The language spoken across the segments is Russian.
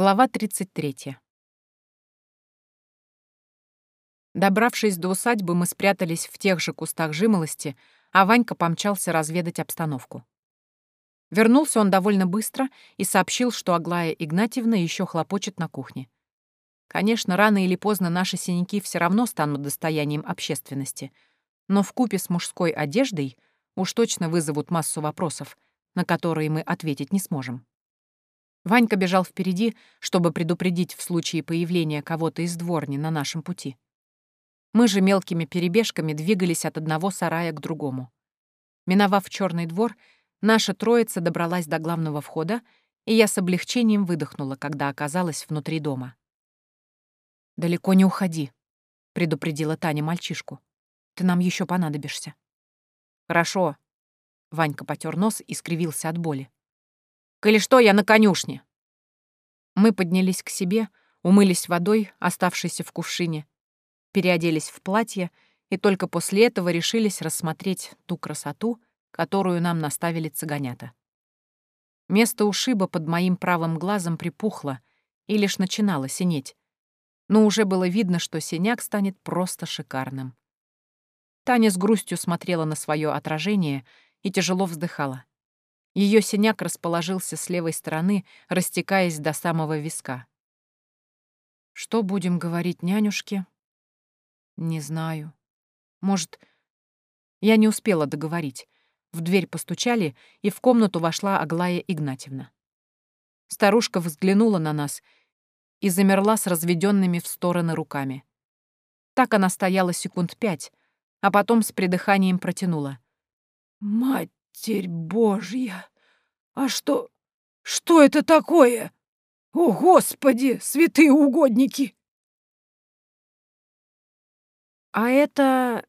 Глава 33. Добравшись до усадьбы, мы спрятались в тех же кустах жимолости, а Ванька помчался разведать обстановку. Вернулся он довольно быстро и сообщил, что Аглая Игнатьевна еще хлопочет на кухне. Конечно, рано или поздно наши синяки все равно станут достоянием общественности, но в купе с мужской одеждой уж точно вызовут массу вопросов, на которые мы ответить не сможем. Ванька бежал впереди, чтобы предупредить в случае появления кого-то из дворни на нашем пути. Мы же мелкими перебежками двигались от одного сарая к другому. Миновав черный двор, наша троица добралась до главного входа, и я с облегчением выдохнула, когда оказалась внутри дома. «Далеко не уходи», — предупредила Таня мальчишку. «Ты нам еще понадобишься». «Хорошо», — Ванька потер нос и скривился от боли. Коли что, я на конюшне». Мы поднялись к себе, умылись водой, оставшейся в кувшине, переоделись в платье и только после этого решились рассмотреть ту красоту, которую нам наставили цыганята. Место ушиба под моим правым глазом припухло и лишь начинало синеть, но уже было видно, что синяк станет просто шикарным. Таня с грустью смотрела на свое отражение и тяжело вздыхала. Ее синяк расположился с левой стороны, растекаясь до самого виска. «Что будем говорить нянюшке?» «Не знаю. Может...» Я не успела договорить. В дверь постучали, и в комнату вошла Аглая Игнатьевна. Старушка взглянула на нас и замерла с разведенными в стороны руками. Так она стояла секунд пять, а потом с придыханием протянула. «Мать Матерь Божья! А что... что это такое? О, Господи, святые угодники!» «А это...»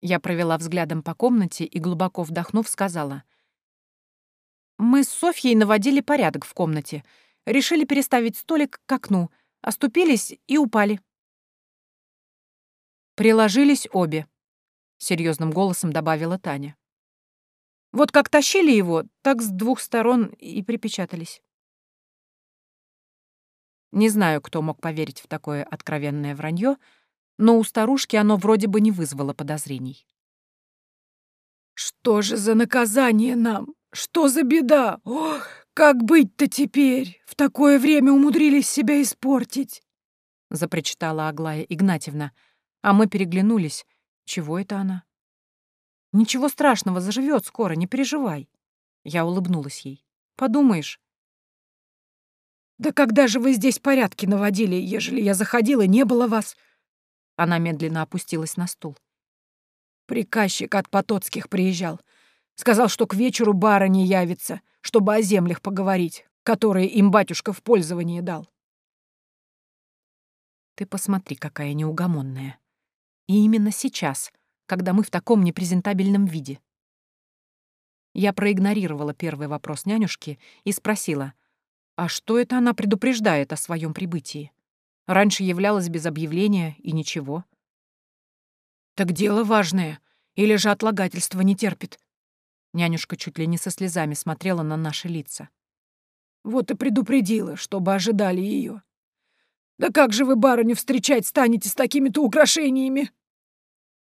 Я провела взглядом по комнате и, глубоко вдохнув, сказала. «Мы с Софьей наводили порядок в комнате. Решили переставить столик к окну, оступились и упали». «Приложились обе», — серьезным голосом добавила Таня. Вот как тащили его, так с двух сторон и припечатались. Не знаю, кто мог поверить в такое откровенное вранье, но у старушки оно вроде бы не вызвало подозрений. «Что же за наказание нам? Что за беда? Ох, как быть-то теперь? В такое время умудрились себя испортить!» — запричитала Аглая Игнатьевна, а мы переглянулись. Чего это она? Ничего страшного, заживет скоро, не переживай. Я улыбнулась ей. Подумаешь. Да когда же вы здесь порядки наводили, ежели я заходила, не было вас? Она медленно опустилась на стул. Приказчик от Потоцких приезжал. Сказал, что к вечеру бара не явится, чтобы о землях поговорить, которые им батюшка в пользование дал. Ты посмотри, какая неугомонная. И именно сейчас когда мы в таком непрезентабельном виде. Я проигнорировала первый вопрос нянюшки и спросила, а что это она предупреждает о своем прибытии? Раньше являлась без объявления и ничего. «Так дело важное, или же отлагательство не терпит?» Нянюшка чуть ли не со слезами смотрела на наши лица. «Вот и предупредила, чтобы ожидали ее. Да как же вы барыню встречать станете с такими-то украшениями?»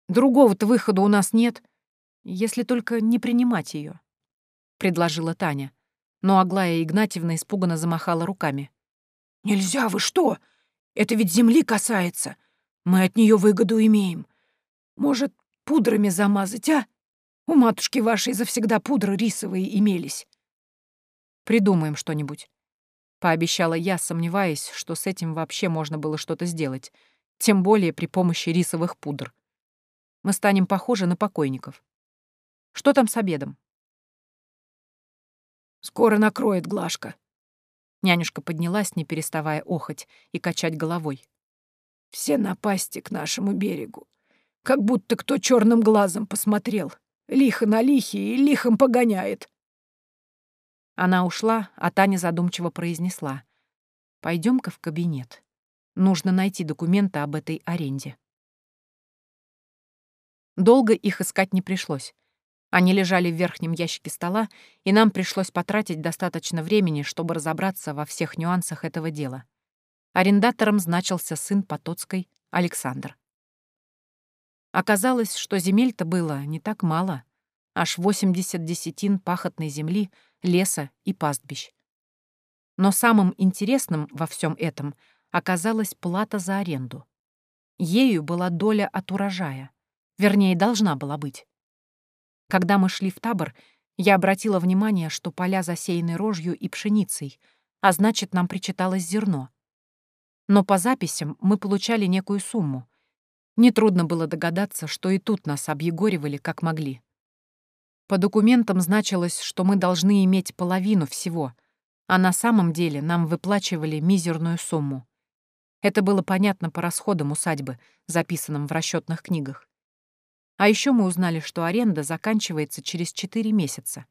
Другого-то выхода у нас нет, если только не принимать ее, предложила Таня. Но Аглая Игнатьевна испуганно замахала руками. «Нельзя, вы что? Это ведь земли касается. Мы от нее выгоду имеем. Может, пудрами замазать, а? У матушки вашей завсегда пудры рисовые имелись». «Придумаем что-нибудь», — пообещала я, сомневаясь, что с этим вообще можно было что-то сделать, тем более при помощи рисовых пудр. Мы станем похожи на покойников. Что там с обедом? Скоро накроет Глашка. Нянюшка поднялась, не переставая охоть и качать головой. Все напасти к нашему берегу. Как будто кто черным глазом посмотрел. Лихо на лихе и лихом погоняет. Она ушла, а Таня задумчиво произнесла. Пойдем-ка в кабинет. Нужно найти документы об этой аренде. Долго их искать не пришлось. Они лежали в верхнем ящике стола, и нам пришлось потратить достаточно времени, чтобы разобраться во всех нюансах этого дела. Арендатором значился сын Потоцкой, Александр. Оказалось, что земель-то было не так мало, аж 80 десятин пахотной земли, леса и пастбищ. Но самым интересным во всем этом оказалась плата за аренду. Ею была доля от урожая. Вернее, должна была быть. Когда мы шли в табор, я обратила внимание, что поля засеяны рожью и пшеницей, а значит, нам причиталось зерно. Но по записям мы получали некую сумму. Нетрудно было догадаться, что и тут нас объегоривали как могли. По документам значилось, что мы должны иметь половину всего, а на самом деле нам выплачивали мизерную сумму. Это было понятно по расходам усадьбы, записанным в расчетных книгах. А еще мы узнали, что аренда заканчивается через 4 месяца.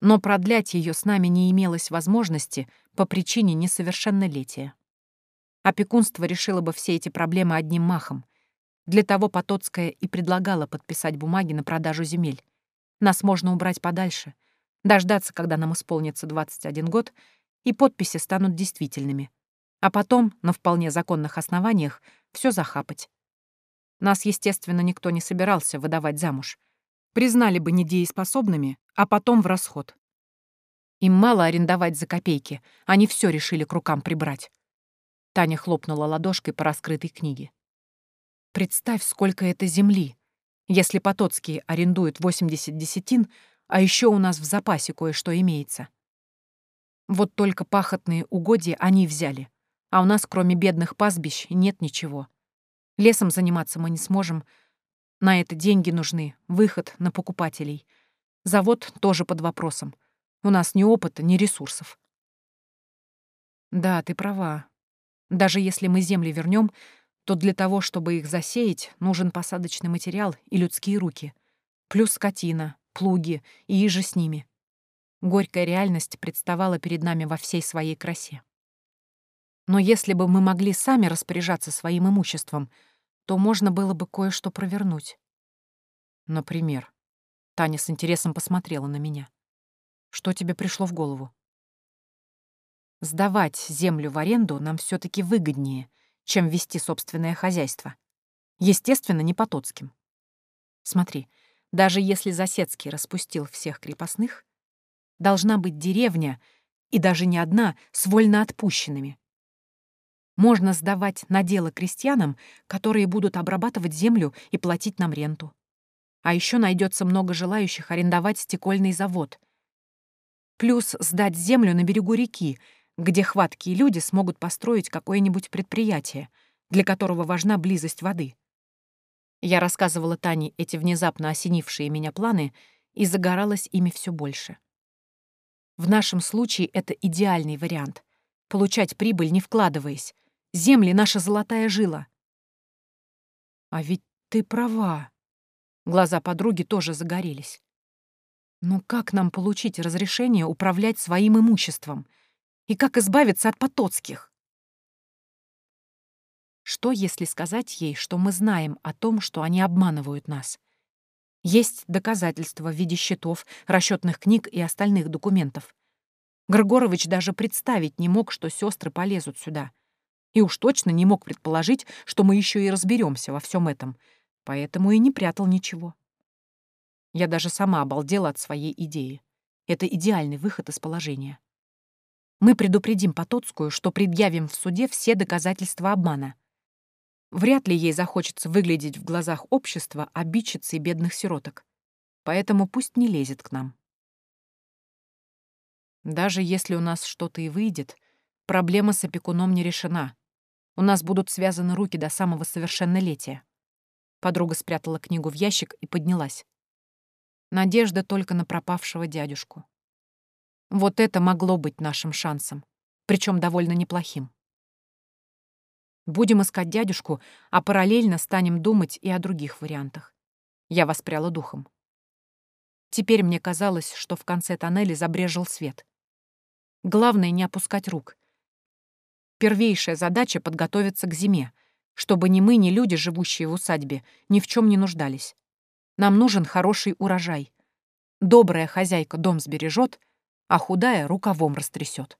Но продлять ее с нами не имелось возможности по причине несовершеннолетия. Опекунство решило бы все эти проблемы одним махом. Для того Потоцкая и предлагала подписать бумаги на продажу земель. Нас можно убрать подальше, дождаться, когда нам исполнится 21 год, и подписи станут действительными. А потом, на вполне законных основаниях, все захапать. Нас, естественно, никто не собирался выдавать замуж. Признали бы недееспособными, а потом в расход. Им мало арендовать за копейки, они все решили к рукам прибрать. Таня хлопнула ладошкой по раскрытой книге. Представь, сколько это земли. Если Потоцкие арендуют 80 десятин, а еще у нас в запасе кое-что имеется. Вот только пахотные угодья они взяли, а у нас, кроме бедных пастбищ, нет ничего. Лесом заниматься мы не сможем. На это деньги нужны, выход на покупателей. Завод тоже под вопросом. У нас ни опыта, ни ресурсов. Да, ты права. Даже если мы земли вернем, то для того, чтобы их засеять, нужен посадочный материал и людские руки. Плюс скотина, плуги и иже с ними. Горькая реальность представала перед нами во всей своей красе. Но если бы мы могли сами распоряжаться своим имуществом — то можно было бы кое-что провернуть. Например, Таня с интересом посмотрела на меня. Что тебе пришло в голову? Сдавать землю в аренду нам все таки выгоднее, чем вести собственное хозяйство. Естественно, не Потоцким. Смотри, даже если Засецкий распустил всех крепостных, должна быть деревня, и даже не одна, с вольноотпущенными можно сдавать на дело крестьянам, которые будут обрабатывать землю и платить нам ренту. А еще найдется много желающих арендовать стекольный завод. Плюс сдать землю на берегу реки, где хваткие люди смогут построить какое-нибудь предприятие, для которого важна близость воды. Я рассказывала Тане эти внезапно осенившие меня планы и загоралась ими все больше. В нашем случае это идеальный вариант — получать прибыль, не вкладываясь, Земли — наша золотая жила. А ведь ты права. Глаза подруги тоже загорелись. Но как нам получить разрешение управлять своим имуществом? И как избавиться от потоцких? Что, если сказать ей, что мы знаем о том, что они обманывают нас? Есть доказательства в виде счетов, расчетных книг и остальных документов. Григорович даже представить не мог, что сестры полезут сюда — и уж точно не мог предположить, что мы еще и разберемся во всем этом, поэтому и не прятал ничего. Я даже сама обалдела от своей идеи. Это идеальный выход из положения. Мы предупредим Потоцкую, что предъявим в суде все доказательства обмана. Вряд ли ей захочется выглядеть в глазах общества обидчицей бедных сироток. Поэтому пусть не лезет к нам. Даже если у нас что-то и выйдет, проблема с опекуном не решена. У нас будут связаны руки до самого совершеннолетия. Подруга спрятала книгу в ящик и поднялась. Надежда только на пропавшего дядюшку. Вот это могло быть нашим шансом, причем довольно неплохим. Будем искать дядюшку, а параллельно станем думать и о других вариантах. Я воспряла духом. Теперь мне казалось, что в конце тоннеля забрежил свет. Главное — не опускать рук, Первейшая задача — подготовиться к зиме, чтобы ни мы, ни люди, живущие в усадьбе, ни в чем не нуждались. Нам нужен хороший урожай. Добрая хозяйка дом сбережет, а худая рукавом растрясет.